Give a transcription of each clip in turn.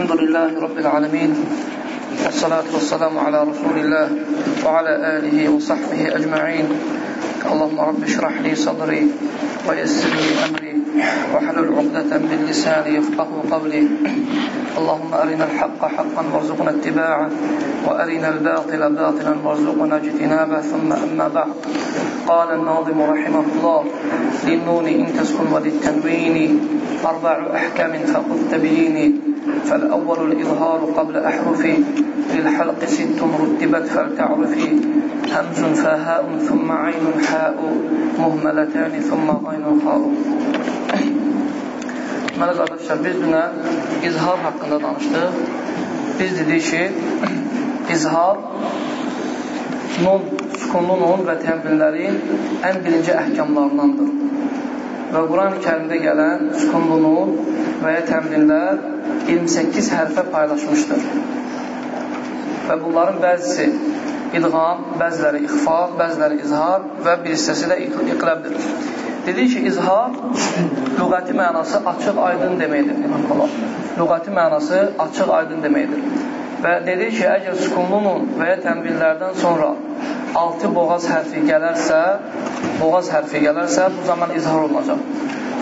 الحمد لله رب العالمين. والصلاة والسلام على رسول الله وعلى آله وصحبه أجمعين. اللهم رب اشرح لي صدري ويسر لي أمري واحلل عقدة من لساني يفقه قولي. اللهم أرنا الحق حقا وارزقنا اتباعه وأرنا الباطل باطلا وارزقنا اجتنابه. ثم أما بعد. قال الناظم رحمه الله للنون إن تسكن وللتنوين أربع أحكام فخذ تبييني فالأول الإظهار قبل أحرفي للحلق ست رتبت فلتعرفي همز فهاء ثم عين حاء مهملتان ثم غين خاء Deməli, qardaşlar, biz dünə izhar haqqında danışdıq. Biz dedik ki, izhar nun, sukunlu nun və tənbillərin ən birinci əhkamlarındandır. Və Quran-ı kərimdə gələn sukunlu nun və ya tənbillər 28 hərfə paylaşmışdır. Və bunların bəzisi idğam, bəziləri ixfa, bəziləri izhar və bir hissəsi də iqləbdir. Dedik ki, izhar lüğəti mənası açıq, aydın deməkdir. Lüğəti mənası açıq, aydın deməkdir. Və dedik ki, əgər sukunlunun və ya tənbillərdən sonra altı boğaz hərfi gələrsə, boğaz hərfi gələrsə, bu zaman izhar olunacaq.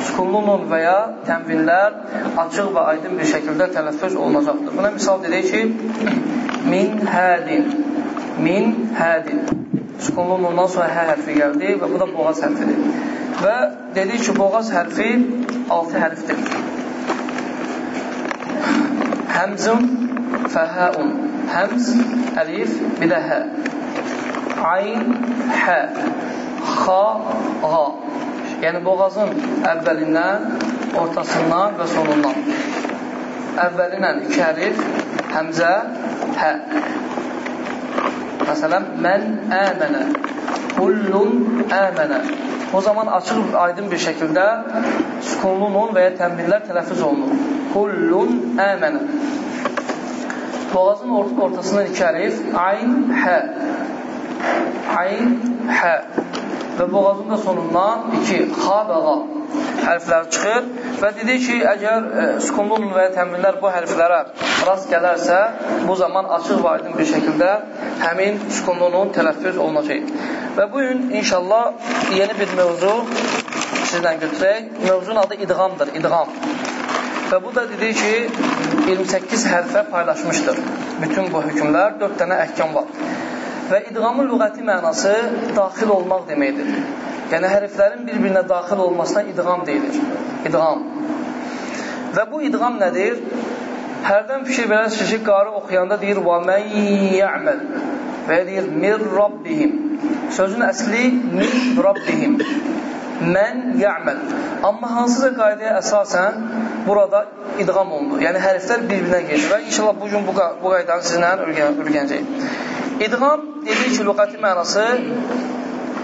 Sukunlunun və ya tənvillər açıq və aydın bir şəkildə tələffüz olunacaqdır. Buna misal dedik ki, min hədin, min hədin. Sukunlunundan sonra hə hərfi gəldi və bu da boğaz hərfidir. Və dedik ki, boğaz hərfi 6 hərfdir. Həmzun, fəhəun. Həmz, əlif, bir də hə. Ayn, hə. Xa, ğa. Yəni, boğazın əvvəlindən, ortasından və sonundan. Əvvəlindən iki hərif, həmzə, hə. Məsələn, mən əmənə, kullun əmənə. O zaman açıq, aydın bir şəkildə sukunlu nun və ya tənbillər tələffüz olunur. Kullun əmənə. Boğazın ortasından iki hərif, ayn, hə. Ayn, hə. Və boğazın da sonundan iki, xa və qa hərflər çıxır və dedik ki, əgər e, sukunlu və ya tənbillər bu hərflərə rast gələrsə, bu zaman açıq və aydın bir şəkildə həmin sukunlu nun tələffüz olunacaq. Və bu gün inşallah yeni bir mövzu sizlə götürək. Mövzunun adı idğamdır, idğam. Və bu da dedik ki, 28 hərfə paylaşmışdır. Bütün bu hökmlər 4 dənə əhkam var. Və idğamın lüğəti mənası daxil olmaq deməkdir. Yəni hərflərin bir-birinə daxil olmasına idğam deyilir. İdğam. Və bu idğam nədir? Hərdən fikir verəsiniz ki, qarı oxuyanda deyir: "Və men ya'mal" və deyir: "Mir rabbihim" Sözün əsli min Rabbihim. Mən ya'məl. Amma hansısa qaydaya əsasən burada idğam olunur. Yəni hərflər bir-birinə gedir və inşallah bu gün bu, bu qaydanı sizinlə öyrənəcəyik. İdğam dedik ki, lüğəti mənası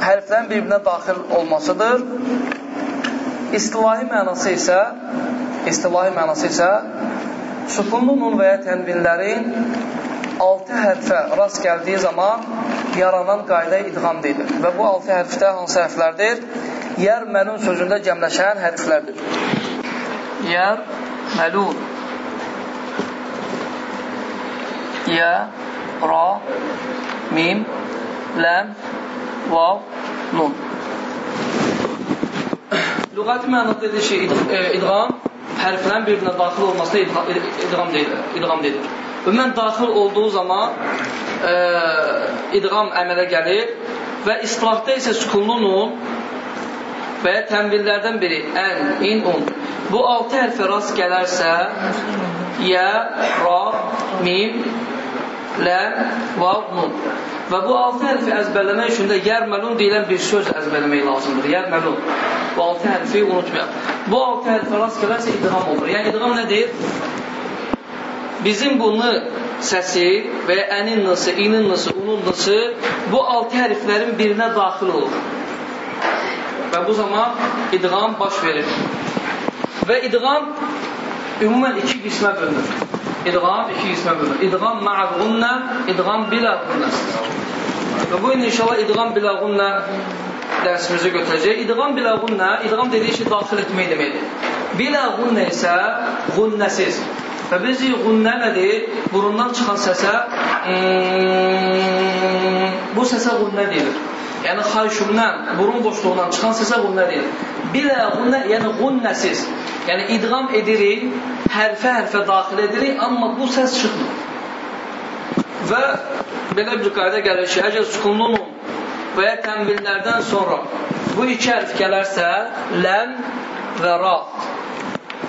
hərflərin bir-birinə daxil olmasıdır. İstilahi mənası isə istilahi mənası isə sukunlu nun və ya tənvinlərin altı hərfə rast gəldiyi zaman yaranan qayda idğam deyilir. Və bu altı hərfdə hansı hərflərdir? Yer məlun sözündə cəmləşən hərflərdir. Yer məlun Yə, ra, mim, ləm, vav, nun. Lüğəti mənada dedir ki, idğam hərflərin bir-birinə daxil olmasına idğam deyilir. İdğam deyilir. Ümumən daxil olduğu zaman e, idğam əmələ gəlir və istilahda isə sukunlu nun və ya tənvillərdən biri ən, in, un. Bu altı hərfə rast gələrsə yə, ra, mim, ləm, vav, nun. Və bu altı hərfi əzbərləmək üçün də yərməlun deyilən bir söz əzbərləmək lazımdır. Yərməlun. Bu altı hərfi unutmayaq. Bu altı hərfə rast gələrsə idğam olur. Yəni idğam nədir? Bizim bunu səsi və ya ənin nısı, inin nısı, unun nısı bu altı hərflərin birinə daxil olur. Və bu zaman idğam baş verir. Və idğam ümumən iki qismə bölünür. İdğam iki qismə bölünür. İdğam ma'al-ğunnə, idğam bila-ğunnə. Və bu gün inşallah idğam bila-ğunnə dərsimizi götürəcək. İdğam bila-ğunnə, idğam dediyi ki, daxil etmək deməkdir. Bila-ğunnə isə ğunnəsiz. Və biz qunnə nədir? Burundan çıxan səsə bu səsə qunnə deyilir. Yəni xayşumdan, burun boşluğundan çıxan səsə qunnə deyilir. Bilə qunnə, yəni qunnəsiz. Yəni idğam edirik, hərfə-hərfə daxil edirik, amma bu səs çıxmır. Və belə bir qayda gəlir ki, əgər sukunlu nun və ya tənvillərdən sonra bu iki hərf gələrsə, ləm və ra.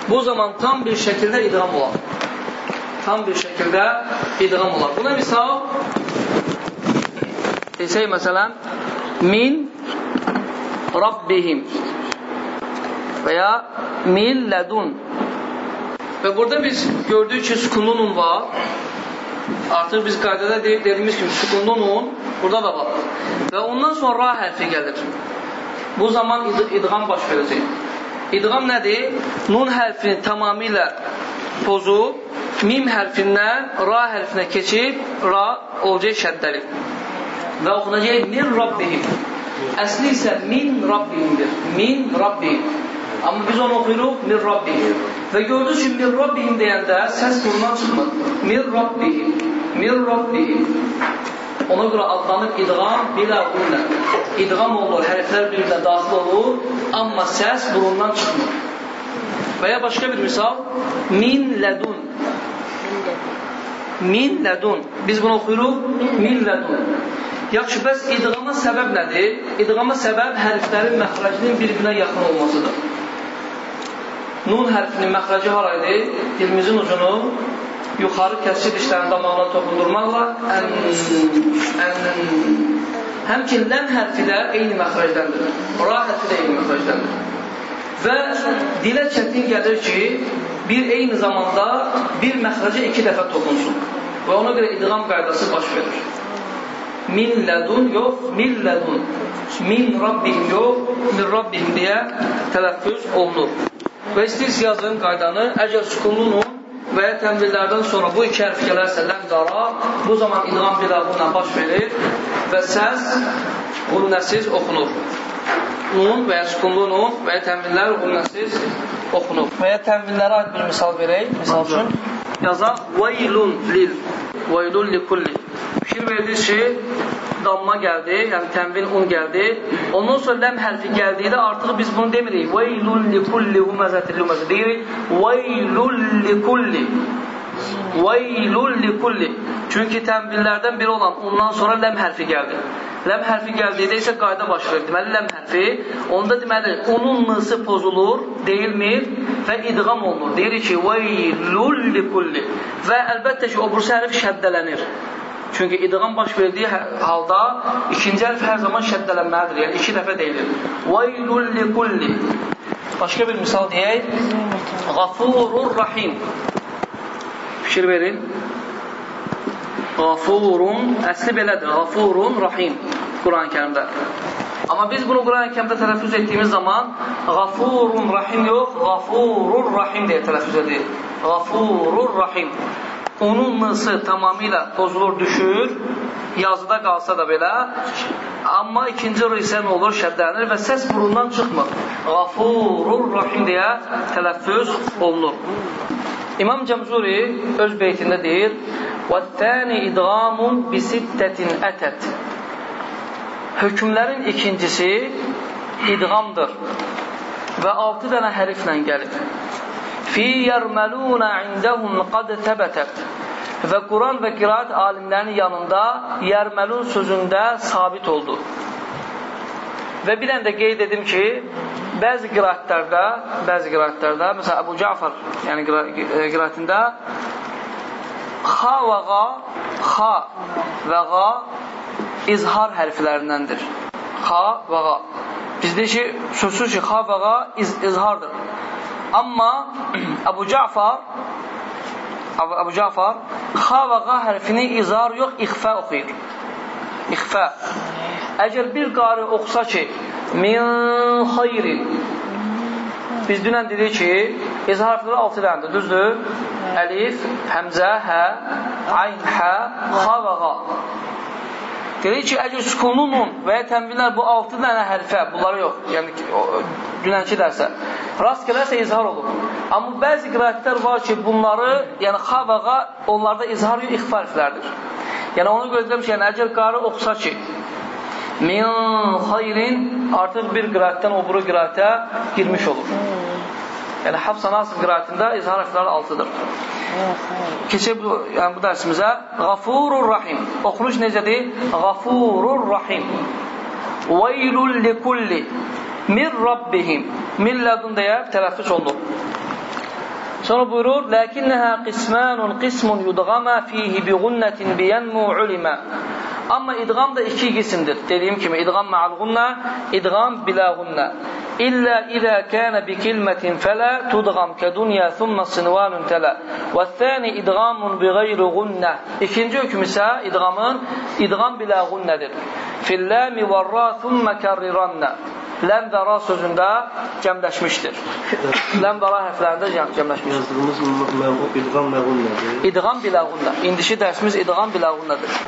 Bu zaman tam bir şəkildə idğam olar. Tam bir şəkildə idğam olar. Buna misal desək məsələn min Rabbihim və ya min lədun və burada biz gördük ki, sukunlu nun var Artıq biz qaydada dediyimiz kimi sükunlu nun burada da var. Və ondan sonra ra hərfi gəlir. Bu zaman id idğam baş verəcək. İdğam nədir? Nun hərfini tamamilə pozub, mim hərfindən ra hərfinə keçib, ra olacaq şəddəli. Və oxunacaq min Rabbihim. Əsli isə min Rabbihimdir. Min Rabbihim. Amma biz onu oxuyuruq min Rabbihim. Və gördünüz ki, min Rabbihim deyəndə səs burundan çıxmır. Min Rabbihim, min Rabbihim. Ona görə adlanıb idğam bilə qullə. İdğam olur, hərflər bir-birinə daxil olur, amma səs burundan çıxmır. Və ya başqa bir misal, min lədun. Min lədun. Biz bunu oxuyuruq, min lədun. Yaxşı, bəs idğama səbəb nədir? İdğama səbəb hərflərin məxrəcinin bir-birinə yaxın olmasıdır. Nun hərfinin məxrəci hara idi? Dilimizin ucunu yuxarı kəsir dişlərin damağına toxundurmaqla ən, ən, həmçin ləm hərfi də eyni məxrəcdəndir. Ra hərfi də eyni məxrəcdəndir. Və dilə çətin gəlir ki, bir eyni zamanda bir məxrəcə iki dəfə toxunsun. Və ona görə idğam qaydası baş verir. Min lədun yox, min lədun. Min Rabbihim yox, min Rabbihim deyə tələffüz olunur. Və istəyirsiniz yazın qaydanı, əgər sükunlunun və ya tənvillərdən sonra bu iki hərf gələrsə ləm qara, bu zaman idğam bilavunla baş verir və səs qunnəsiz oxunur. Nun və ya sükunlu nun və ya tənvillər qunnəsiz oxunur. Və ya tənvillərə aid bir misal verək. Misal üçün yazaq vaylun lil, vaylun li kulli. Fikir verdiniz ki, damma gəldi, yəni tənvin un gəldi. Ondan sonra ləm hərfi gəldikdə artıq biz bunu demirik. Veylul likulli humazatil lumazə deyirik. Veylul likulli. Veylul likulli. Çünki tənvillərdən biri olan ondan sonra ləm hərfi gəldi. Ləm hərfi gəldikdə isə qayda baş verir. Deməli, ləm hərfi, onda deməli, onun nısı pozulur, deyilmir və idğam olunur. Deyirik ki, veylul likulli. Və əlbəttə ki, o bursa hərf şəddələnir. Çünki idğam baş verdiyi halda ikinci hərf hər zaman şəddələnməlidir. Yəni iki dəfə deyilir. Vaylul likulli. Başqa bir misal deyək. Gafurur rahim. Fikir verin. Gafurun, əsli belədir. Gafurun rahim. Kur'an-ı Kerim'de. Ama biz bunu Kur'an-ı Kerim'de tələffüz etdiyimiz zaman Gafurun Rahim yox, Gafurur Rahim deyə tələffüz edir. Gafurur Rahim. Onun nısı tamamilə pozulur, düşür, yazıda qalsa da belə. Amma ikinci r olur? Şəddələnir və səs burundan çıxmır. Gafurur Rahim deyə tələffüz olunur. İmam Cəmzuri öz beytində deyir: "Və-tani idğamun bi. Hökmlərin ikincisi idğamdır. Və altı dənə həriflə gəlir fi yermeluna indahum qad təbətət və Quran və qiraat alimlərinin yanında yermelun sözündə sabit oldu. Və bir dənə də qeyd edim ki, bəzi qiraatlərdə, bəzi qiraatlərdə, məsələn Əbu Cəfər, yəni qiraatında xa və qa, xa və qa izhar hərflərindəndir. Xa və qa. Bizdə ki, sözsüz ki, xa və qa iz, izhardır. Amma Əbu Cəfar Əbu Cəfar xa və qa hərfini izar yox, ixfə oxuyur. İxfə. Əgər bir qari oxusa ki, min xayrin biz dünən dedik ki, izhar hərfləri 6 dənədir, düzdür? Əlif, həmzə, hə, ayn, hə, xa və qa. Deyir ki, əgər sükunlu nun və ya tənvillər bu 6 dənə hərfə, bunları yox, yəni ki, dünənki dərsə, rast gələrsə izhar olur. Amma bəzi qiraətlər var ki, bunları, yəni xa və qa, onlarda izhar yox, ixfa hərflərdir. Yəni onu gözləmiş, yəni əgər qarı oxusa ki, min xayrin artıq bir qiraətdən o buru qiraətə girmiş olur. Yəni Hafsa Nasir qiraətində izhar hərfləri 6-dır. Keçib yəni bu dərsimizə Qafurur Rahim. Oxunuş necədir? Qafurur Rahim. Veylul likulli min rabbihim. Min ladun deyə tələffüz olunur. Sonra buyurur, Ləkinnəhə qismənun qismun yudğama fihi bi ğunnetin biyenmu ulimə. Amma idğam da iki qismdir. Dediyim kimi, idğam ma'al ğunnə, idğam bilə ğunnə. İllə izə kənə bi kilmətin fələ tudğam kədunya thumma sinvanun tələ. Və thəni idğamun bi qeyri ğunnə. İkinci hüküm isə idğamın idğam bilə ğunnədir. Filləmi və ra thumma kərrirannə ləm və ra sözündə cəmləşmişdir. ləm və ra hərflərində cəmləşmişdir. Yazdığımız idğam məğunnədir. İdğam biləğunnə. İndiki dərsimiz idğam biləğunnədir.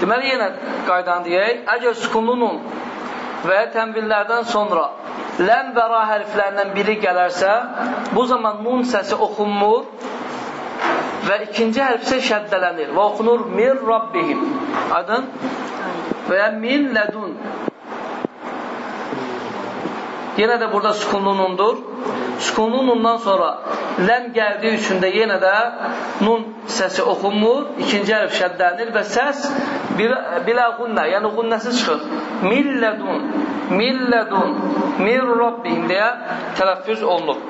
Deməli, yenə qaydanı deyək, əgər sükunlu nun və ya tənvillərdən sonra ləm və ra hərflərindən biri gələrsə, bu zaman nun səsi oxunmur və ikinci hərf isə şəddələnir və oxunur mir rabbihim. Aydın? Və ya min lədun. Yenə də burada sükunlu nundur. Sükunlu nundan sonra ləm gəldiyi üçün də yenə də nun səsi oxunmur, ikinci hərf şəddələnir və səs bilə qunnə, yəni qunnəsi çıxır. Millədun, millədun, mir rabbihim deyə tələffüz olunur.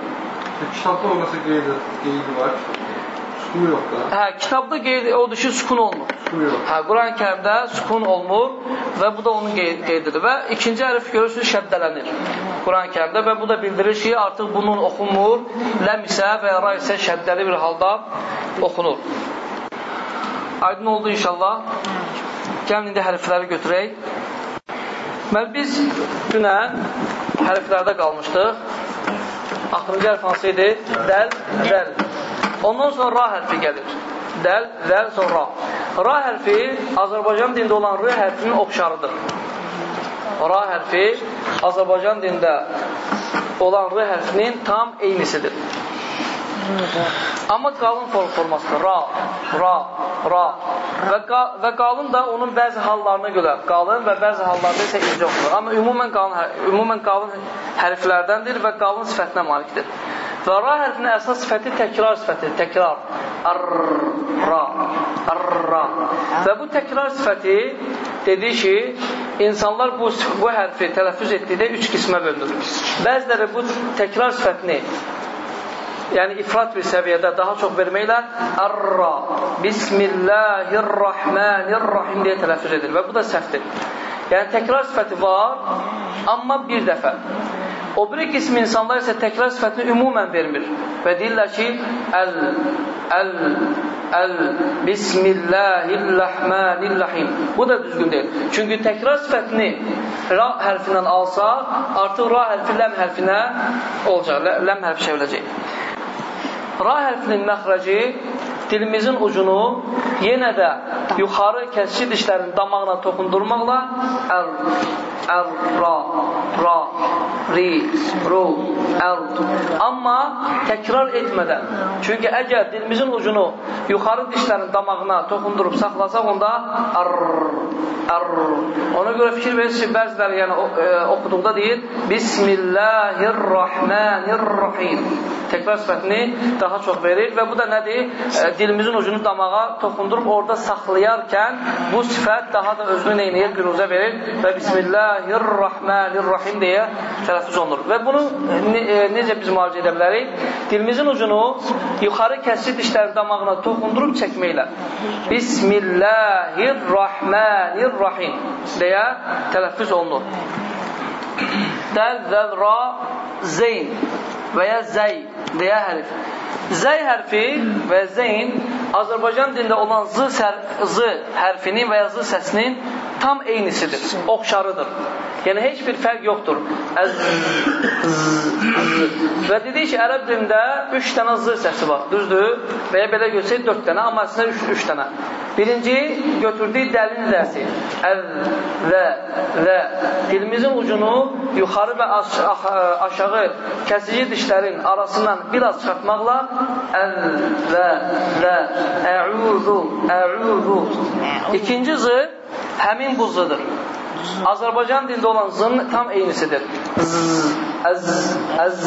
Kitabda olmasa qeydi, qeydi var. Sukunu yox da. Hə, kitabda qeyd odur ki, sukun olmur. Sukunu yox. Hə, Quran-ı Kərimdə sukun olmur və bu da onun qeydidir və ikinci hərf görürsünüz şəddələnir Quran-ı Kərimdə və bu da bildirir ki, artıq bunun oxunmur, ləm isə və ya ra isə şəddəli bir halda oxunur. Aydın oldu inşallah. Gəlin indi hərfləri götürək. Mən biz dünən hərflərdə qalmışdıq. Axırıncı hərf hansı idi? Dəl, dəl. Ondan sonra ra hərfi gəlir. Dəl, dəl, sonra ra. Hərfi Azərbaycan dində olan r hərfinin oxşarıdır. Ra hərfi Azərbaycan dində olan r hərfinin tam eynisidir. Amma qalın formasıdır. Ra, ra, ra. Və, qa və qalın da onun bəzi hallarına görə qalın və bəzi hallarda isə incə oxunur. Amma ümumən qalın, ümumən qalın hərflərdəndir və qalın sifətinə malikdir. Və ra hərfinin əsas sifəti təkrar sifətidir. Təkrar. Ar, ra, ar, ra. Və bu təkrar sifəti dedi ki, insanlar bu, bu hərfi tələffüz etdikdə üç qismə bölünür. Bəziləri bu təkrar sifətini yəni ifrat bir səviyyədə daha çox verməklə Ərra, Bismillahirrahmanirrahim deyə tələffüz edir və bu da səhvdir. Yəni təkrar sifəti var, amma bir dəfə. O biri qism insanlar isə təkrar sifətini ümumən vermir və deyirlər ki, əl, əl, əl, bismillahirrahmanirrahim. Bu da düzgün deyil. Çünki təkrar sifətini ra hərfindən alsa, artıq ra hərfi ləm hərfinə olacaq, ləm hərfi çevriləcək. Ra hərfinin məxrəci dilimizin ucunu yenə də yuxarı kəsici dişlərin damağına toxundurmaqla əl, əl, ra, ra, ri, ru, əl. Amma təkrar etmədən. Çünki əgər dilimizin ucunu yuxarı dişlərin damağına toxundurub saxlasaq, onda ar, ar. Ona görə fikir verirsiniz, bəziləri yəni, e, oxuduqda deyir Bismillahirrahmanirrahim. Təkrar sifətini daha çox verir və bu da nədir? E, dilimizin ucunu damağa toxundurub orada saxlayarkən bu sifət daha da özünü neynəyir? Büruzə verir və Bismillahirrahmanirrahim deyə tələffüz olunur. Və bunu ne, e, necə biz müalicə edə bilərik? Dilimizin ucunu yuxarı kəsici dişlərin damağına toxundurub çəkməklə. Bismillahirrahmanirrahim deyə tələffüz olunur. Dəl, zəl, ra, zeyn və ya zəy deyə hərf. Zəy hərfi və zeyn Azərbaycan dində olan z, z hərfinin və ya z səsinin tam eynisidir, oxşarıdır. Yəni, heç bir fərq yoxdur. Əz, və dedik ki, ərəb dilində üç dənə z səsi var, düzdür? Və ya belə görsək, dörd dənə, amma əslində üç, üç dənə. Birinci, götürdük dəlin dəsi. Əz, və, və. Dilimizin ucunu yuxarı və aş aşağı kəsici dişlərin arasından biraz çıxartmaqla əz, və, və, ə'udu, ə'udu. İkinci z həmin bu zıdır. Azərbaycan dilində olan zın tam eynisidir. Z, əz, əz.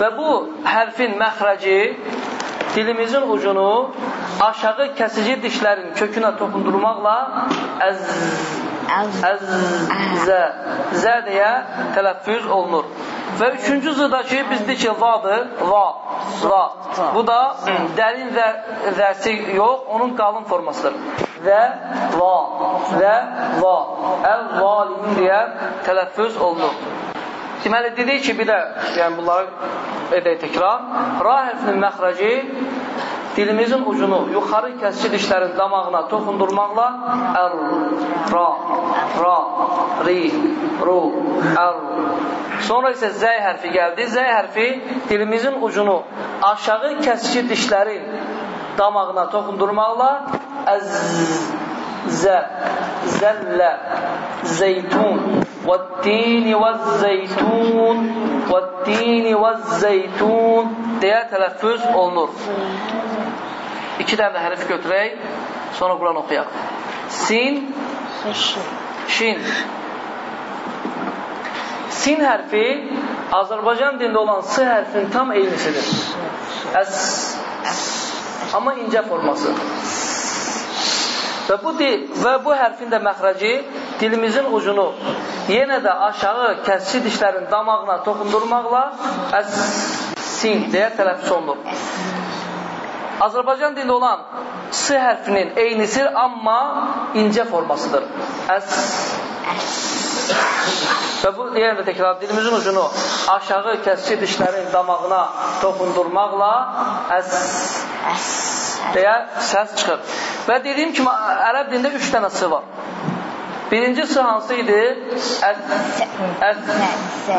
Və bu hərfin məxrəci dilimizin ucunu aşağı kəsici dişlərin kökünə toxundurmaqla əz, əz, zə, zə deyə tələffüz olunur. Və üçüncü zıdakı bizdir ki, vadır, va, va. Bu da dərin və zərsi yox, onun qalın formasıdır. Və, va, və, va. Əl-valimin deyə tələffüz olunur. Deməli, dedik ki, bir də, yəni bunları edək təkrar. Ra hərfinin məxrəci dilimizin ucunu yuxarı kəsici dişlərin damağına toxundurmaqla ər, ra, ra, ri, ru, ər. Sonra isə z hərfi gəldi. Z hərfi dilimizin ucunu aşağı kəsici dişlərin damağına toxundurmaqla əz, zə, zəllə, zeytun, vəttini vəzzeytun, vəttini vəzzeytun deyə tələffüz olunur. İki dənə hərf götürək, sonra Quran oxuyaq. Sin, şin. Sin hərfi Azərbaycan dilində olan s hərfinin tam eynisidir. Əs, amma incə forması. Və bu, dil, və bu hərfin də məxrəci dilimizin ucunu yenə də aşağı kəsici dişlərin damağına toxundurmaqla əs, sin deyə tələffüz olunur. Azərbaycan dilində olan S hərfinin eynisidir, amma incə formasıdır. Əs. Və bu, yenə də təkrar, dilimizin ucunu aşağı kəsici dişlərin damağına toxundurmaqla əs, deyə səs çıxır. Və dediyim kimi, ərəb dilində üç dənə S var. Birinci sı hansı idi? Əs, əs,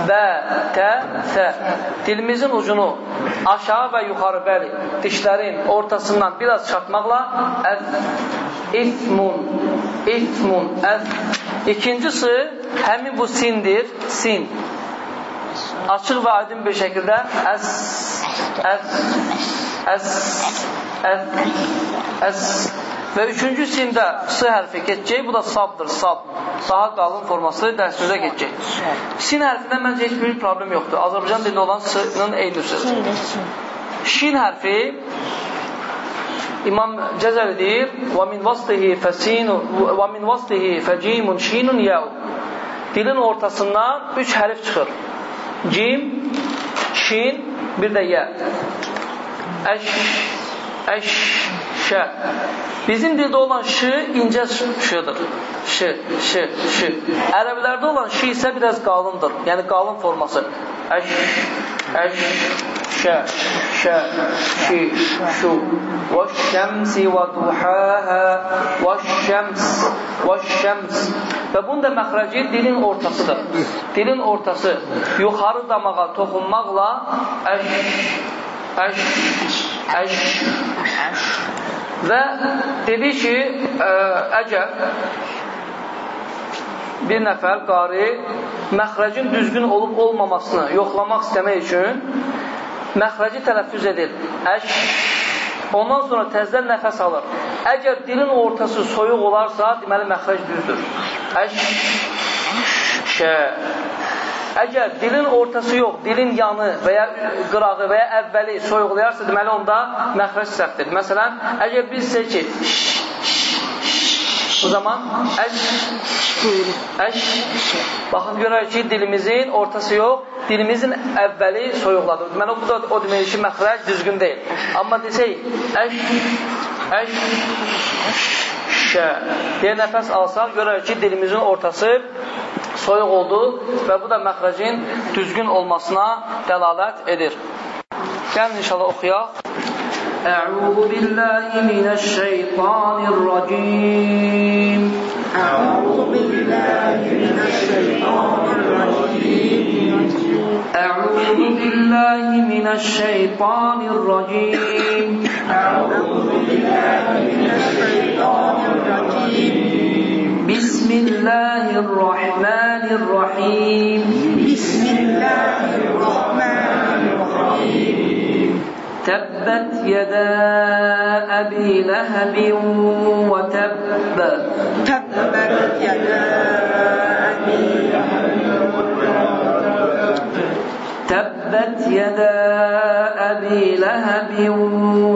və, tə, sə. Dilimizin ucunu aşağı və yuxarı, bəli, dişlərin ortasından biraz çıxartmaqla əs, ismun, ismun, əs. İkincisi, həmin bu sindir, sin. Açıq və aydın bir şəkildə əs, əs, əs, əs, əs. Və üçüncü sində S hərfi keçəcək, bu da sabdır, sab. Daha qalın forması dərsimizə keçəcək. Sin hərfindən məncə heç bir problem yoxdur. Azərbaycan dilində olan S-nin eynisidir. Şin hərfi İmam Cəzəli deyir: "Və min vaslihi fəsin və min vaslihi fəcimun şinun yau." Dilin ortasından üç hərf çıxır. Cim, şin, bir də yə. Əş, əş, şə. Bizim dildə olan ş incə şıdır. Ş, ş, ş. Ərəblərdə olan ş isə biraz qalındır. Yəni qalın forması. Əş, əş, şə, şə, şi, şu. Və şəms, və şəms. Və bunun da məxrəci dilin ortasıdır. Dilin ortası yuxarı damağa toxunmaqla əş, əş, əş, əş. Və dedi ki, ə, əgər bir nəfər qari məxrəcin düzgün olub olmamasını yoxlamaq istəmək üçün məxrəci tələffüz edir. Əş, ondan sonra təzdən nəfəs alır. Əgər dilin ortası soyuq olarsa, deməli məxrəc düzdür. Əş, şə, Əgər dilin ortası yox, dilin yanı və ya qırağı və ya əvvəli soyuqlayarsa, deməli onda məxrəc səhvdir. Məsələn, əgər biz desək ki, bu zaman əş, əş, baxın görək ki, dilimizin ortası yox, dilimizin əvvəli soyuqladı. Deməli, bu da o demək ki, məxrəc düzgün deyil. Amma desək, əş, əş, şə, deyə nəfəs alsaq, görək ki, dilimizin ortası soyuq oldu və bu da məxrəcin düzgün olmasına dəlalət edir. Gəlin inşallah oxuyaq. Ə'udhu billahi minəşşeytanirracim. أعوذ بالله من الشيطان الرجيم أعوذ بالله من الشيطان الرجيم أعوذ بالله من الشيطان بسم الله الرحمن الرحيم. بسم الله الرحمن الرحيم. تبت يدا أبي لهب وتب. تبت يدا أبي تبت يدا أبي لهب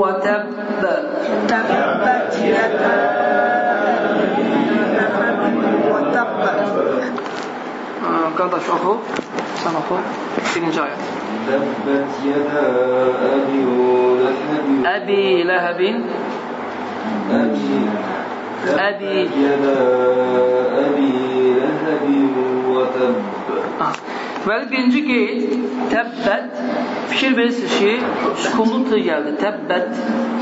وتب. تبت كان تشرحه سمحه سنين جاية تبت يدا أبي لهب. أبي لهب. أبي يدا أبي لهب وتب Deməli, birinci qeyd, təbbət, fikir verirsiniz ki, sükunlu gəldi, təbbət,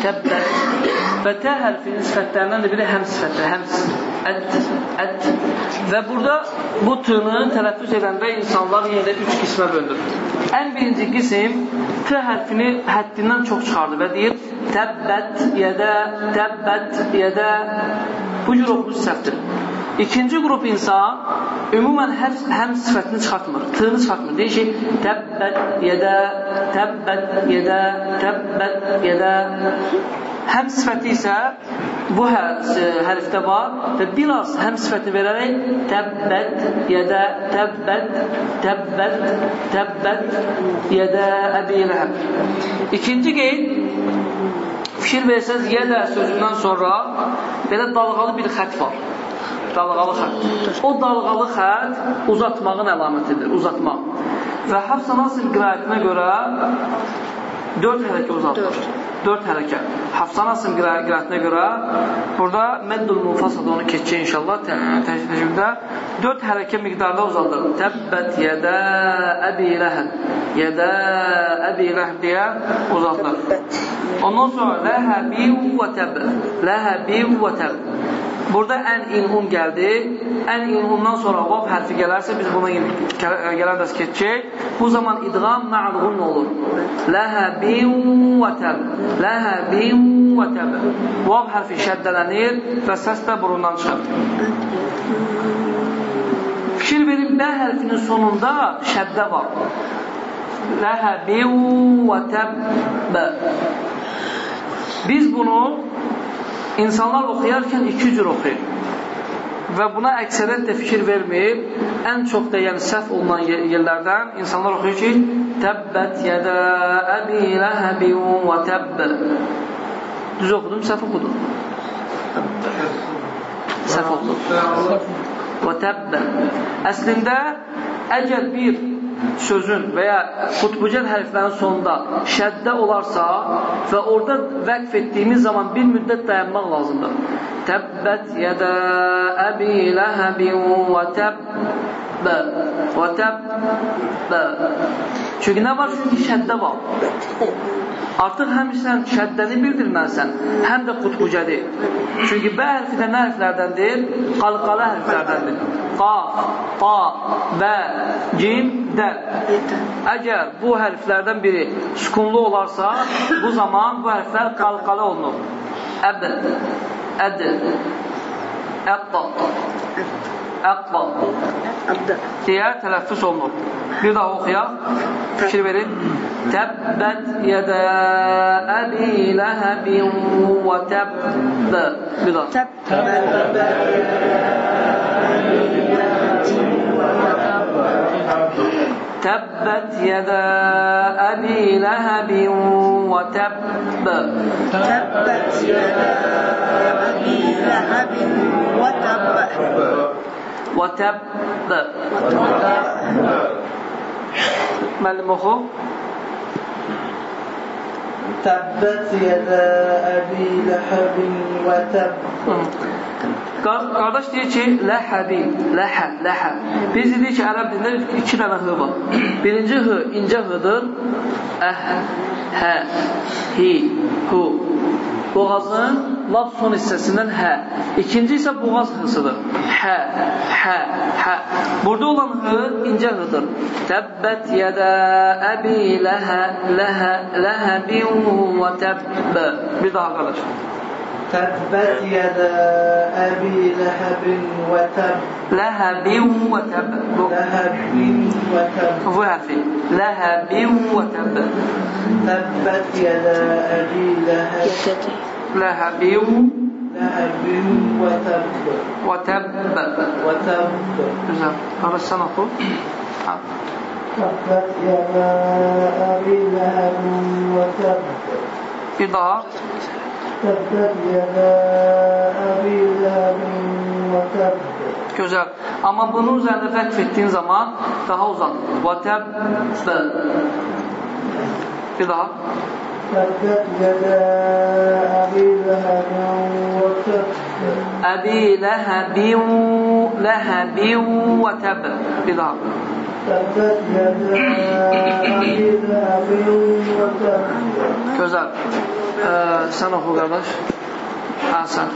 təbbət və tə hərfinin sifətlərindən də biri həm sifətləri, həm ət, ət və burada bu tını tələffüz edəndə insanlar yenə üç qismə bölünür. Ən birinci qism t hərfini həddindən çox çıxardı və deyir, təbbət, yədə, təbbət, yədə bu cür oxunuş səhvdir. İkinci qrup insan ümumən həm, həm sifətini çıxartmır, tığını çıxartmır. Deyir ki, təbbət yedə, təbbət yedə, təbbət yedə. Həm sifəti isə bu hə, hərfdə var və biraz həm sifəti verərək təbbət yedə, təbbət, təbbət, təbbət yedə əbi ləhəb. İkinci qeyd fikir versəz yedə sözündən sonra belə dalğalı bir xət var dalğalı xətt. O dalğalı xətt uzatmağın əlamətidir, uzatmaq. Və Hafsa Nasir qirayətinə görə 4 hərəkə uzatılır. 4 hərəkə. Hafsa Nasir qirayətinə görə burada Məddül Munfasad onu keçəcək inşallah təcrübədə 4 hərəkə miqdarda uzadılır. Təbbət yədə əbi ləhəb. Yədə əbi ləhəb deyə uzatılır. Ondan sonra ləhəbi və təb. Ləhəbi və təb. Burada ən inhum gəldi. Ən inhumdan sonra vav hərfi gələrsə biz buna gələn dərs keçəcək. Bu zaman idğam ma'lğun olur. Ləhəbin və təb. Ləhəbin və təb. Vav hərfi şəddələnir və səs də burundan çıxır. Fikir verin, bə hərfinin sonunda şəddə var. Ləhəbin və təb. Biz bunu İnsanlar oxuyarkən iki cür oxuyur. Və buna əksərət də fikir verməyib, ən çox da yəni səhv olunan yerlərdən insanlar oxuyur ki, Təbbət yədə əbi ləhəbi və təbb. Düz oxudum, səhv oxudum. Səhv oxudum. Və təbb. Əslində, əgər bir sözün və ya xutbucət hərflərin sonunda şəddə olarsa və orada vəqf etdiyimiz zaman bir müddət dayanmaq lazımdır. Təbbət yədə əbi ləhəbin və təbbə və təbbə Çünki nə var? Çünki şəddə var. Artıq həm sən şəddəni bildirməlisən, həm də xutbucədi. Çünki bə hərfi də nə hərflərdəndir? Qalqalı hərflərdəndir. Qa, ta, bə, cim, dəl. Əgər bu hərflərdən biri sükunlu olarsa, bu zaman bu hərflər qalqalı olunur. Əb, əd, əqqa, أقضى يا تلفظ انظر بيضة خيار. شيل بيرين. تبت يدا أبي لهب وتب. بيضة. تبت يدا أبي لهب وتب. تبت يدا أبي لهب وتب. وتب Müəllim oxu. تبت يدا أبي لهب وتب Qardaş deyir ki, ləhəbi, ləhə, ləhə. Biz dedik ki, ərəb dilində iki dənə hı var. Birinci hı incə hıdır. Əh, hə, hi, hu. boğazın lap son hissəsindən hə. İkinci isə boğaz hısıdır. Hə, hə, hə. Burada olan hı incə hıdır. Təbbət yədə əbi ləhə, ləhə, ləhəbin və təbb. Bir daha qardaş. تبت يدا أبي لهب وتب. لهب وتب. لهب وتب. لهب وتب. تبت يدا أبي لهب. لهب لهب وتب. وتب. وتب. جزاك هذا السنة قول تبت يدا أبي لهب وتب. إضاءة Təbbət yədə əbi zəbin və təbb. Gözəl. Amma bunun üzərində fətf etdiyin zaman daha uzaq. Və təbb, bir daha. Təbbət yədə əbi zəbin və təbb. Əbi ləhəbin, ləhəbin və təbb. Bir daha. Gözəl. سنة son حسن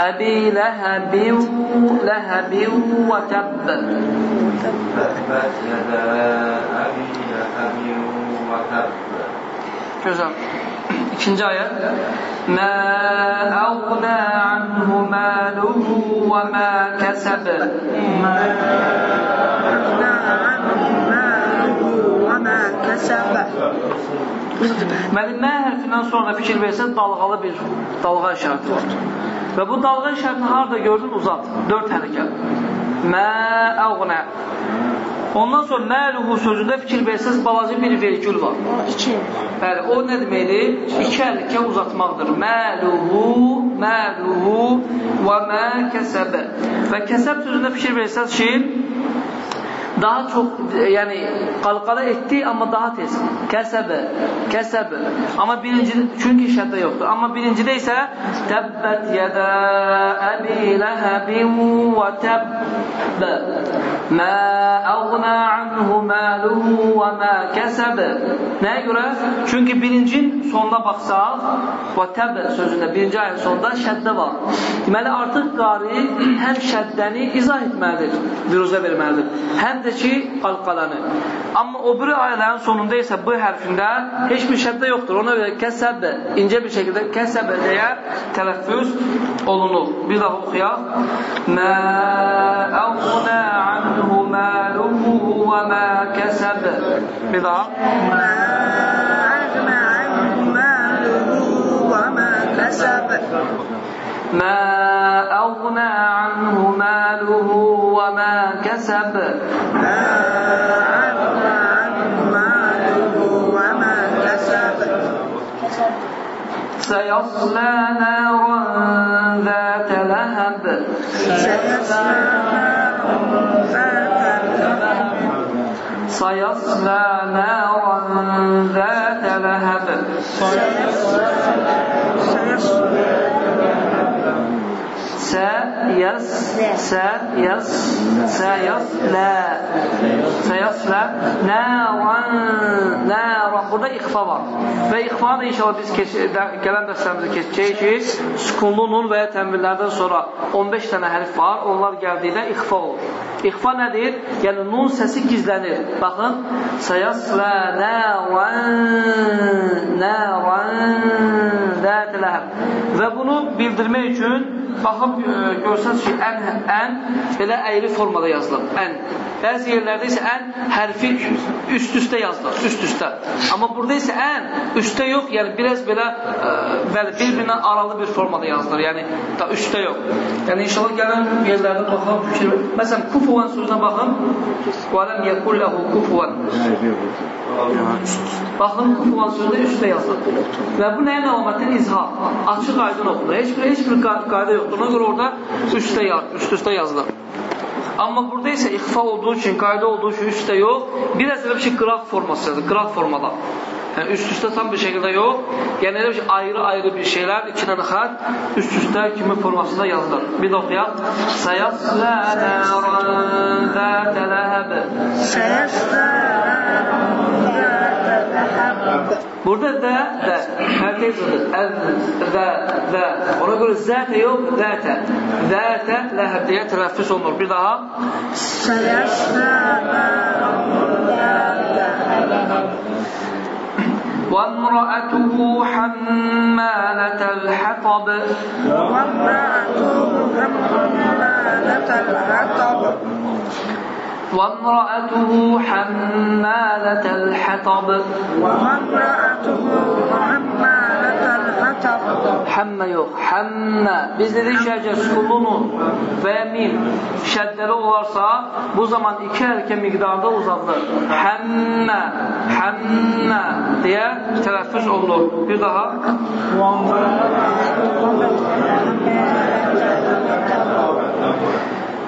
أبي لهب لهب وتب يدا أبي لهب وتب Güzel. İkinci ayet. مَا أَغْنَى عَنْهُ مَالُهُ وَمَا كَسَبَ مَا أَغْنَى عَنْهُ kəsəbə. Bəli, mə hərfindən sonra fikir versən, dalğalı bir dalğa işarəti var. Və bu dalğa işarətini harada gördün? Uzat. Dörd hərəkət. Mə əğnə. Ondan sonra məluhu sözündə fikir versəz, balaca bir vergül var. İki. Bəli, o nə deməkdir? İki əlkə uzatmaqdır. Məluhu, məluhu və mə kəsəbə. Və kəsəb sözündə fikir versəz, şir, daha çox, yəni qalqala etdi, amma daha tez. Kəsəbə, kəsəbə. Amma birinci, çünki şəddə yoxdur. Amma birincidə isə təbbət yədə əbi ləhəbin və təbbə. Mə əğnə anhu məluhu və mə kəsəbə. Nəyə görə? Çünki birincinin sonuna baxsaq, və təbbə sözündə birinci ayın sonunda şəddə var. Deməli, artıq qari həm şəddəni izah etməlidir, viruzə verməlidir. Həm də də ki, alqalanı. Amma o sonunda isə B hərfində heç bir şəbdə yoxdur. Ona görə kəsəbə, incə bir şəkildə kəsəbə deyə tələffüz olunur. Bir daha oxuyaq. Mə əğnə anhu məluhu və mə kəsəbə. Bir daha. Mə əğnə anhu məluhu və mə kəsəbə. ما أغنى عنه ماله وما كسب. ما أغنى عنه ماله وما كسب. سيصلى نارا ذات لهب. سيصلى نارا ذات لهب. سيصلى نارا ذات لهب. سيس سيصلى سيصلى نارا نارا burada ixfa var. Və ixfa da inşallah biz keç, gələn dərslərimizdə keçəcəyik ki, sükunlu nun və ya tənvirlərdən sonra 15 dənə hərf var. Onlar gəldikdə ixfa olur. İxfa nədir? Yəni nun səsi gizlənir. Baxın, sayasla naran naran zat ləhəb. Və bunu bildirmək üçün baxıb e, görsəniz ki, ən ən belə əyri formada yazılır. Ən. Bəzi yerlərdə isə ən hərfi üst-üstə yazılır, üst-üstə. Amma burada isə ən üstə yox, yəni biraz belə ə, bəli bir-birinə aralı bir formada yazılır. Yəni da üstə yox. Yəni inşallah gələn yerlərdə baxaq fikir. Məsələn, kufuvan sözünə baxın. Və ləm yekul lehu kufuvan. Baxın, kufuvan sözündə üstə yazılır. Və bu nəyin əlamətidir? İzhar. Açıq aydın oxunur. Heç bir heç bir qayda yoxdur. Ona görə orada üstə üst-üstə yazılır. Amma burada isə ixfa olduğu üçün, qayda olduğu üçün üstə yox, biraz elə bir şey qıraq formasıdır, qıraq formada. Yani üst üste tam bir şekilde yok. Yani demiş ayrı ayrı bir şeyler içinden hat üst üste kimi formasında yazılır. Bir de okuyalım. Seyasla nâran zâte leheb. Seyasla Burada da da herkes da da ona göre zate yok zate zate leheb diye telaffuz olunur. Bir daha Seyasla nâran zâte leheb وامرأته حمالة الحطب. وامرأته حمالة الحطب. وامرأته حمالة الحطب وامرأته حمالة الحطب Həmmə yox, həmmə. Biz dedik ki, əgər sukunun və ya mim şəddəli olarsa, bu zaman iki hərəkə miqdarda uzadılır. Həmmə, həmmə deyə tələffüz olunur. Bir daha.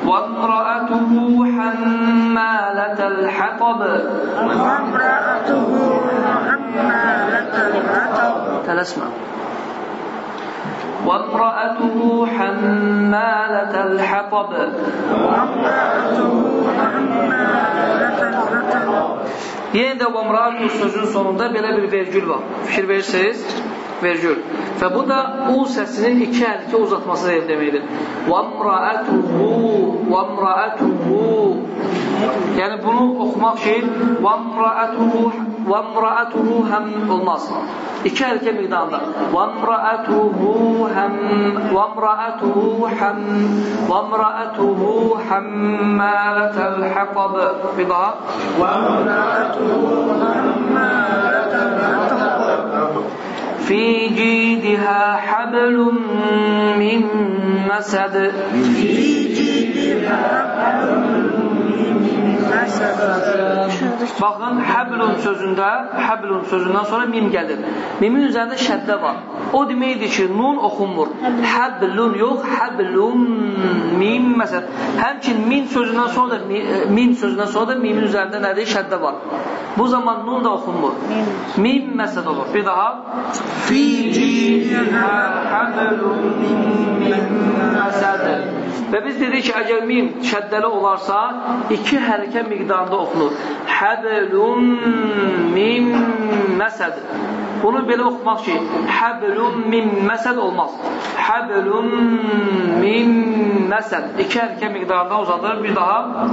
وامرأته حمالة الحطب وامرأته حمالة الحطب تلسمع وامرأته حمالة الحطب وامرأته حمالة الحطب Yenə də vəmratu sözün sonunda belə bir vergül var. Fikir verirsiniz? Vergül. Və bu da u səsinin iki hərəkə uzatması deməkdir. Vəmraatuhu, vəmraatuhu. Yəni bunu oxumaq şey وامرأته هم olmaz. İki erke miqdanda. وامرأته هم وامرأته هم وامرأته حمالة الحطب بضاء وامرأته حمالة الحطب في جيدها حبل من مسد في جيدها حبل Baxın, həblun sözündə, həblun sözündən sonra mim gəlir. Mimin üzərində şəddə var. O deməkdir ki, nun oxunmur. Həblun yox, həblun mim məsələn. Həmçin min sözündən sonra da min sözündən sonra da mimin üzərində nədir? Şəddə var. Bu zaman nun da oxunmur. Mim məsəl olur. Bir daha. Fi cihə həblun min məsəd. Və biz dedik ki, əgər mim şəddəli olarsa, iki hərəkə miqdarında oxunur. Həblun min məsəd. Bunu belə oxumaq ki, həblun min məsəd olmaz. Həblun min məsəd. İki hərəkə miqdarında uzadır. Bir daha.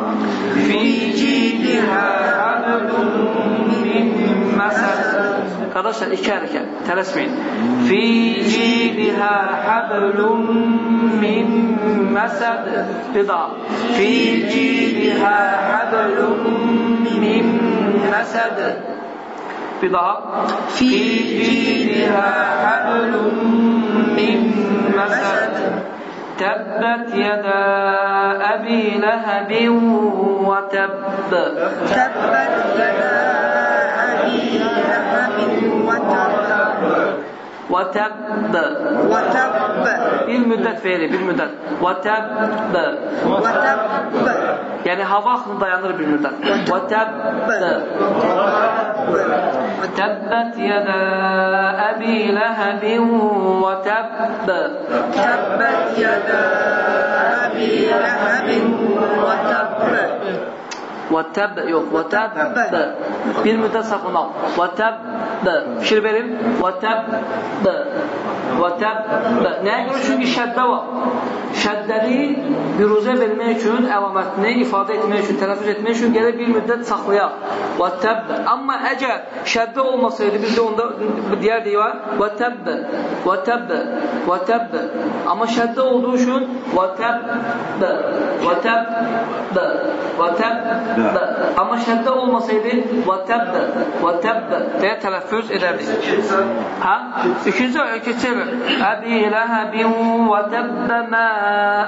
Fi cihə həblun min مثل كرس الإشارة كان تلسمين. في جيدها حبل من مسد رضا في جيدها حبل من مسد رضا في جيدها حبل من مسد. تبت يدا أبي لهب وتب. تبت يدا Və təbb. Və təbb. Bir müddət feyli, bir müddət. Və təbb. Və təbb. Yəni hava axını dayanır bir müddət. Və təbb. Təbbət yədə əbi ləhəbin və təbb. Təbbət yədə əbi ləhəbin və təbb. Ve yok. Ve teb bir müddet sapınal. Ve teb fikir verin. Ve teb ve teb neye göre? Çünkü şedde var. Şəddəli büruzə vermək üçün, əlamətini ifadə etmək üçün, tələffüz etmək üçün gərək bir müddət saxlayaq. Və təbb. Amma əgər şəddə olmasaydı, biz də onda deyərdik var. Və təbb. Və təbb. Və təbb. Amma şəddə olduğu üçün və təbb. Və təbb. Və təbb tebde. Ama şedde olmasaydı ve tebde ve tebde diye telaffuz ederdik. Ha? İkinci ayet geçelim. Ebi lehebin ve tebbeme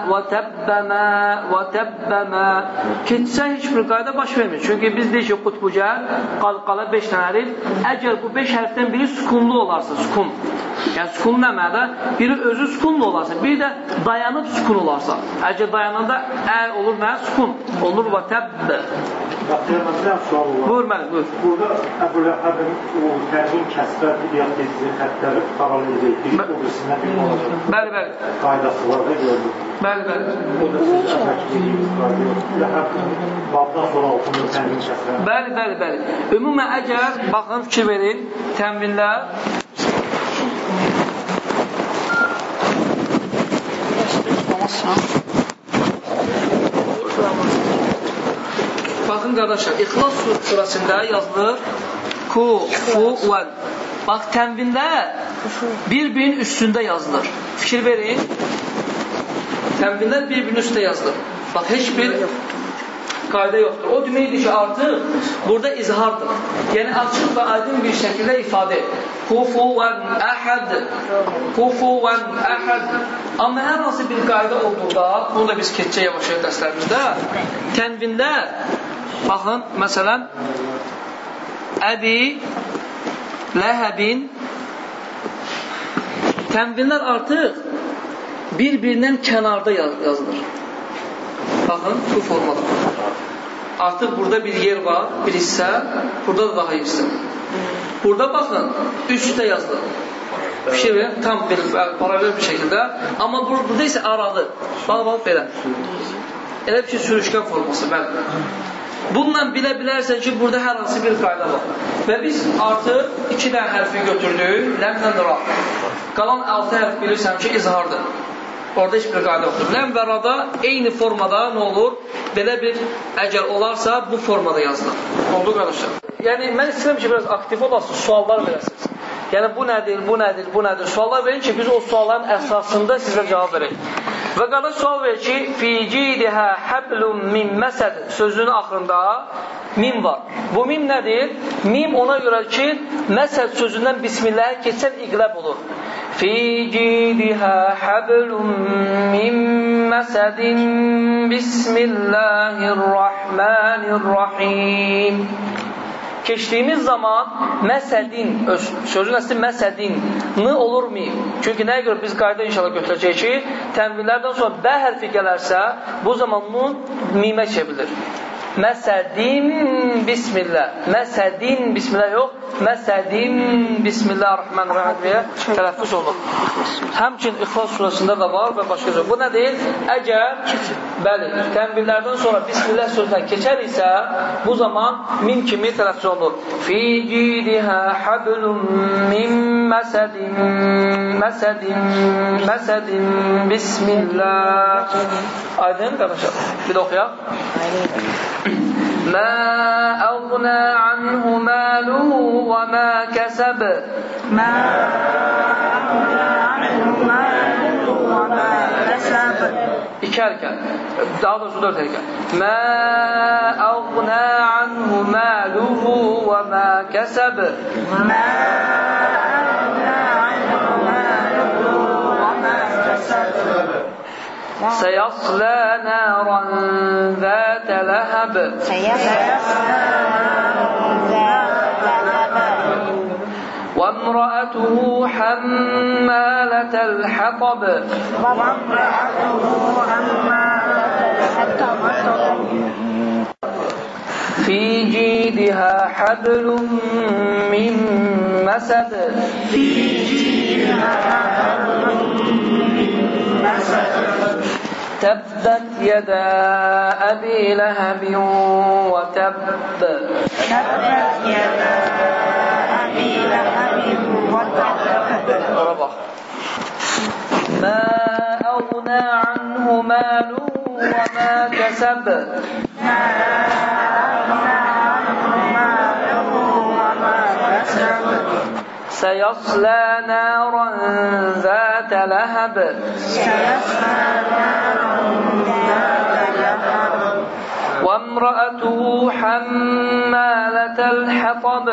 ve tebbeme ve tebbeme. Keçse hiçbir kayda baş vermiyor. Çünkü biz deyik ki kutbuca kalkala beş tane harif. Eğer bu beş harften biri sukunlu olarsa sukun. Yəni sukun nə mənada? Biri özü sukunlu olarsa, biri də dayanıb sukun olarsa. Əgər dayananda ə olur nə? Sukun. Olur və təbbə. Baxıyorum, sual olar. Buyur mənim, buyur. Burada Əbu Ləhəbin o təzim kəsrə idiyat etdiyi xəttləri paralel edib, o birisindən bir olacaq. Bəli, bəli. Qaydası var da gördüm. Bəli, bəli. O da siz əvvəlki dediyiniz qayda. Ləhəb babdan sonra altında təzim kəsrə. Bəli, bəli, bəli. Ümumən əgər, baxın, fikir verin, təmrinlər Baxın qardaşlar, İxlas surəsində yazılır Kufuvan. Bax, tənvində bir-birinin üstündə yazılır. Fikir verin. Tənvinlər bir-birinin üstündə yazılır. Bax, heç bir qayda yoxdur. O deməkdir ki, artıq burada izhardır. Yəni, açıq və aydın bir şəkildə ifadə. Kufuvən əhəd. Kufuvən əhəd. Amma hər hansı bir qayda olduqda, bunu da biz keçəcək yavaş-yavaş dərslərimizdə, tənvində, baxın, məsələn, əbi, ləhəbin, tənvinlər artıq bir-birindən kənarda yazılır. Baxın, bu formada. Artıq burada bir yer var, bir hissə, burada da daha hissə. Burada baxın, üstdə yazılır. Bir şey verin, tam bir paralel bir şəkildə. Amma burada isə aralı. Bax, bax, belə. Elə bir şey sürüşkən forması, bəli. Bununla bilə bilərsən ki, burada hər hansı bir qayda var. Və biz artıq iki dənə hərfi götürdük, ləmlə ra. Qalan altı hərf bilirsən ki, izhardır. Orada heç bir qayda yoxdur. Ləm və rada eyni formada nə olur? Belə bir əgər olarsa, bu formada yazılır. Oldu, qardaşlar? Yəni, mən istəyirəm ki, biraz aktiv olasınız, suallar verəsiniz. Yəni, bu nədir, bu nədir, bu nədir? Suallar verin ki, biz o sualların əsasında sizə cavab verək. Və qardaş sual verir ki, fi cidihə həblum min məsəd sözünün axırında mim var. Bu mim nədir? Mim ona görə ki, məsəd sözündən bismillah keçən iqləb olur. Fi cidihə həblum min məsədin bismillahirrahmanirrahim. Keçdiyimiz zaman məsədin, sözün əsli məsədin n olurmu? Çünki nəyə görə biz qayda inşallah götürəcəyik ki, tənvillərdən sonra bə hərfi gələrsə, bu zaman nun mimə çevrilir. Məsədin bismillah. Məsədin bismillah yox, məsədin bismillahirrahmanirrahim tələffüz olunur. Həmçin İxlas surəsində də var və başqa söz. Bu nə deyil? Əgər bəli, tənbillərdən sonra bismillah sözündən keçər isə, bu zaman min kimi tələffüz olunur. Fi cidihə hablum min məsədin məsədin məsədin bismillah. Aydın qardaşlar. Bir də oxuyaq. ما أغنى عنه ماله وما كسب ما أغنى عنه ماله وما كسب İki erken. Daha doğrusu dört erken. Ma agna anhu maluhu ve ma keseb. Ma سيصلى نارا ذات لهب. وامرأته حمالة الحطب. وامرأته حمالة الحطب في جيدها حبل من مسد. في جيدها حبل من مسد. تبت يدا أبي لهب وتب تبت يدا أبي لهب وتب ما أغنى عنه ماله وما كسب. ما أغنى سيصلى نارا ذات لهب. سيصلى وامرأته حمالة الحطب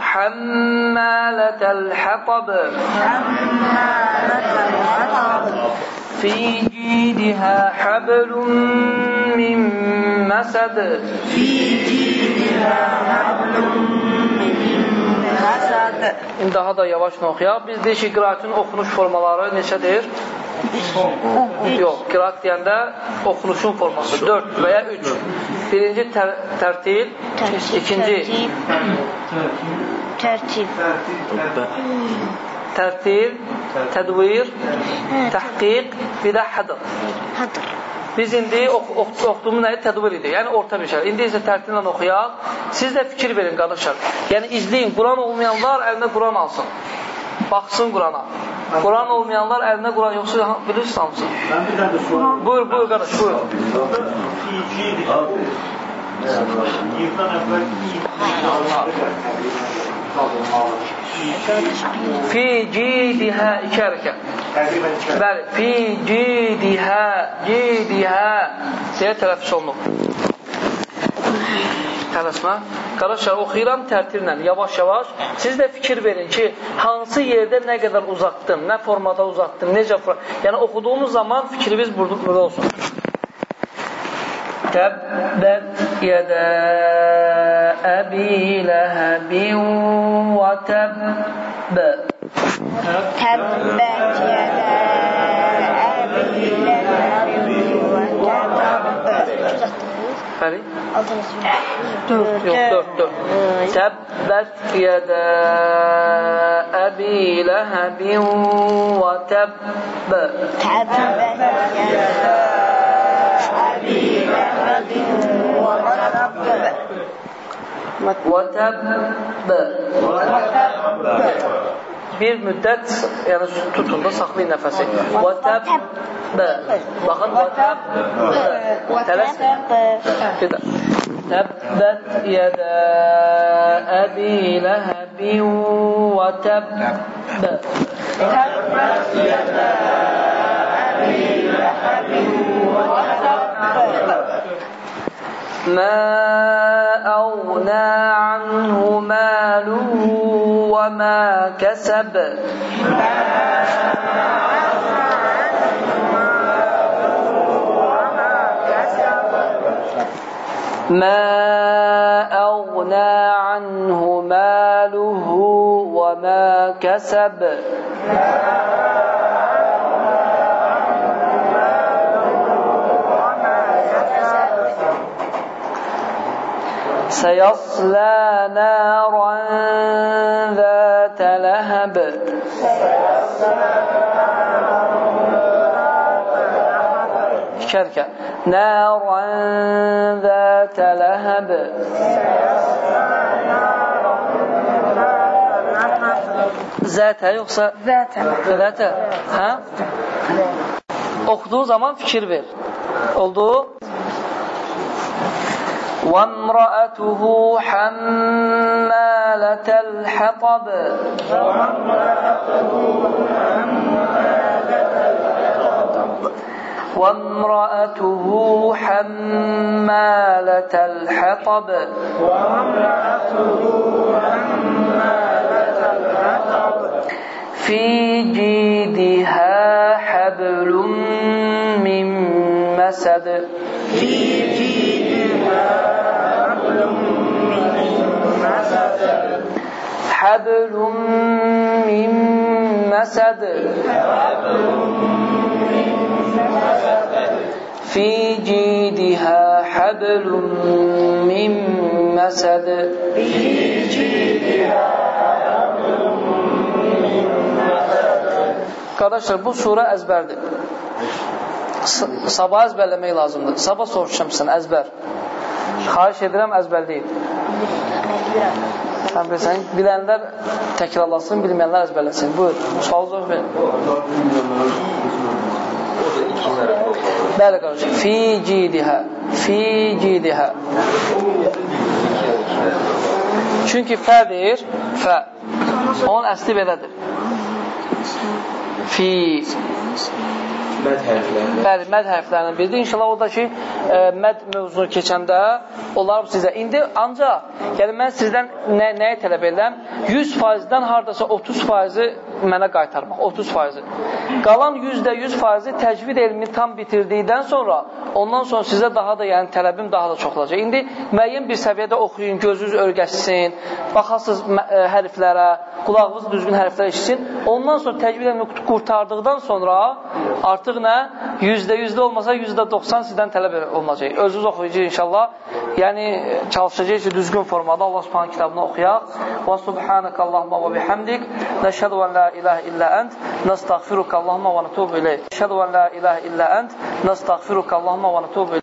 حمالة الحطب. حمالة الحطب. في جيدها حبل من مسد في جيدها حبل İndi daha da yavaş oxuyaq. Biz deyik ki, qiraətin oxunuş formaları neçədir? Yox, qiraət deyəndə oxunuşun forması 4 və ya 3. Birinci tər tərtil, ikinci Tərtib. tərtil, tədvir, təhqiq, bir də hədr. Hadır. Biz indi ox ox oxuduğumuz nəyi tədbir idi. Yəni orta bir şey. İndi isə tərtillə oxuyaq. Siz də fikir verin qardaşlar. Yəni izləyin. Quran olmayanlar əlinə Quran alsın. Baxsın Qurana. Quran olmayanlar əlinə Quran yoxsa bilirsiniz hamısı. Ben bir tane soru. Buyur, buyur qardaş, buyur. Yıldan evvel Fi cidihə iki iki Bəli, fi cidihə, cidihə deyə tələffüz olunub. Tələsmə. Qardaşlar, oxuyuram tərtillə, yavaş-yavaş. Siz də fikir verin ki, hansı yerdə nə qədər uzatdım, nə formada uzatdım, necə. Yəni, oxuduğumuz zaman fikrimiz burada, burada olsun. Təbbət yədə əbi ləhəbin və təbb. Təbbət yədə əbi ləhəbin və təbb. Bəli? Altını Yox, dörd, dörd. Təbbət və təbb. Və təbb. Bir müddət, yəni tutun da, saxlayın nəfəsi. Və təbb. Baxın, və təbb. Tələs. Bir də. Təbbət yədə əbi ləhəbin və təbb. ما أغنى عنه ماله وما كسب. ما أغنى عنه ماله وما كسب. سيصلى نارا ذات لهب شركة نارا ذات لهب Zətə yoxsa Zətə. Zətə. Hə? Oxuduğun zaman fikir ver. Oldu? وامرأته حمالة الحطب. وامرأته حمالة الحطب. في جيدها حبل من مسد. حبل من مسد في جيدها حبل من مسد Qardaşlar, bu surə əzbərdir. S sabah əzbərləmək lazımdır. Sabah soruşacağım sən, əzbər. Xahiş edirəm, əzbərləyib. Sən bilirsən, bilənlər təkrarlasın, bilməyənlər əzbərləsin. Buyur, sual zor verin. Bəli, qardaşlar, fi cidihə, fi cidihə. Çünki fədir, fə. Onun əsli belədir. Fi. Məd hərflərində. Bəli, məd hərflərindən biridir. İnşallah o da ki, e, məd mövzunu keçəndə onlar sizə. İndi ancaq, yəni mən sizdən nə, nəyi tələb edirəm? 100%-dən hardasa 30%-i mənə qaytarmaq, 30%-i. Qalan %100 faizi təcvid elmini tam bitirdikdən sonra, ondan sonra sizə daha da, yəni tələbim daha da çox olacaq. İndi müəyyən bir səviyyədə oxuyun, gözünüz örgəşsin, baxasınız ə, hərflərə, qulağımız düzgün hərflər eşitsin. Ondan sonra təcvid etməni qurtardıqdan sonra artıq nə? Yüzdə yüzdə olmasa yüzdə 90 sizdən tələb olunacaq. Özünüz oxuyacaq inşallah. Yəni çalışacaq ki, düzgün formada Allah Subhanahu kitabını oxuyaq. Və subhanaka Allahumma və bihamdik. Nəşhədu an la لا إله إلا أنت نستغفرك اللهم ونتوب إليك. أشهد أن لا إله إلا أنت نستغفرك اللهم ونتوب إليك.